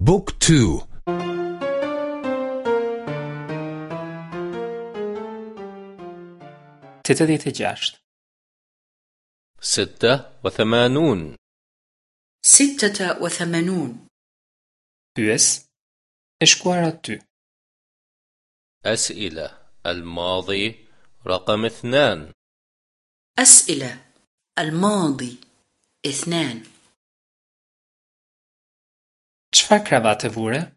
بوك تو. Tetëdhjetë e gjashtë ستة وثمانون. ستة وثمانون. Pyetje, e shkuara dy. أسئلة. الماضي رقم اثنان. أسئلة. الماضي اثنان. كرافات فورة؟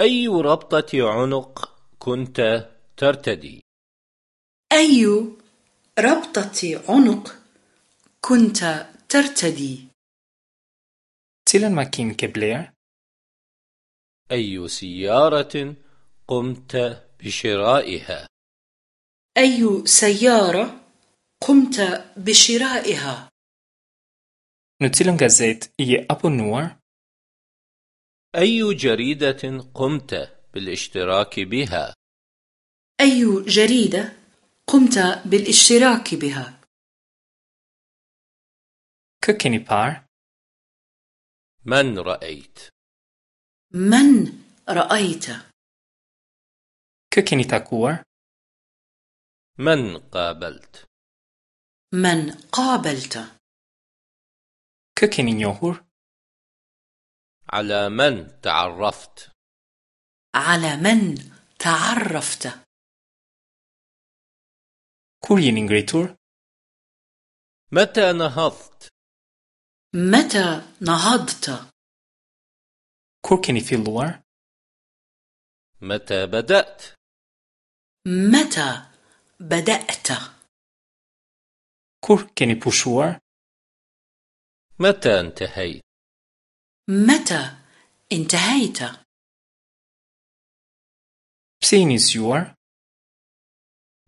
أي ربطة عنق كنت ترتدي؟ أي ربطة عنق كنت ترتدي؟ تيلن ماكين كبلير؟ أي سيارة قمت بشرائها؟ أي سيارة قمت بشرائها؟ نتيلن غازيت إيه أبو نور؟ أي جريدة قمت بالاشتراك بها؟ أي جريدة قمت بالاشتراك بها؟ ككني بار؟ من رأيت؟ من رأيت؟ Kë keni takuar؟ من قابلت؟ من قابلت؟ Kë keni njohur؟ على من تعرفت؟ على من تعرفت؟ Kur jeni ngritur؟ متى نهضت؟ متى نهضت؟ Kur keni filluar؟ متى بدأت؟ متى بدأت؟ Kur keni pushuar؟ متى انتهيت؟ متى انتهيت؟ Pse jeni zgjuar؟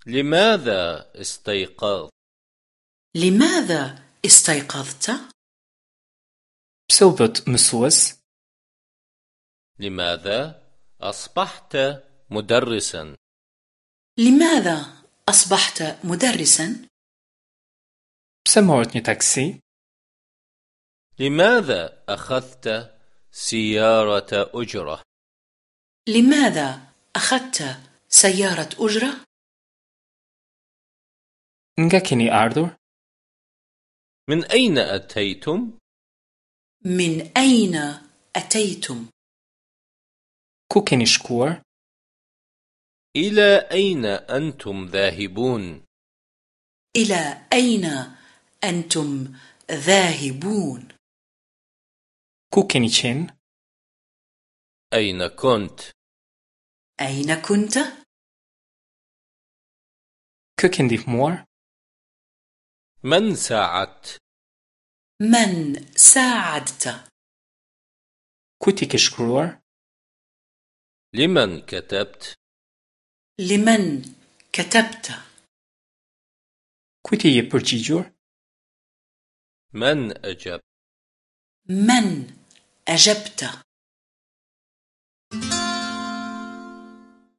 لماذا استيقظت؟ لماذا استيقظت؟ بسوبت مسوس؟ لماذا أصبحت مدرسا؟ لماذا أصبحت مدرسا؟ بسمورتني تاكسي؟ لماذا أخذت سيارة أجرة؟ لماذا أخذت سيارة أجرة؟ نجاكني أردور؟ من أين أتيتم؟ من أين أتيتم؟ كوكني شكور؟ إلى أين أنتم ذاهبون؟ إلى أين أنتم ذاهبون؟ كوكني تشين؟ أين كنت؟ أين كنت؟ Kë keni ndihmuar؟ من ساعدت؟ من ساعدت؟ Kujt i keni shkruar؟ لمن كتبت؟ لمن كتبت؟ Kujt i jeni përgjigjur؟ من أجبت؟ من ajacta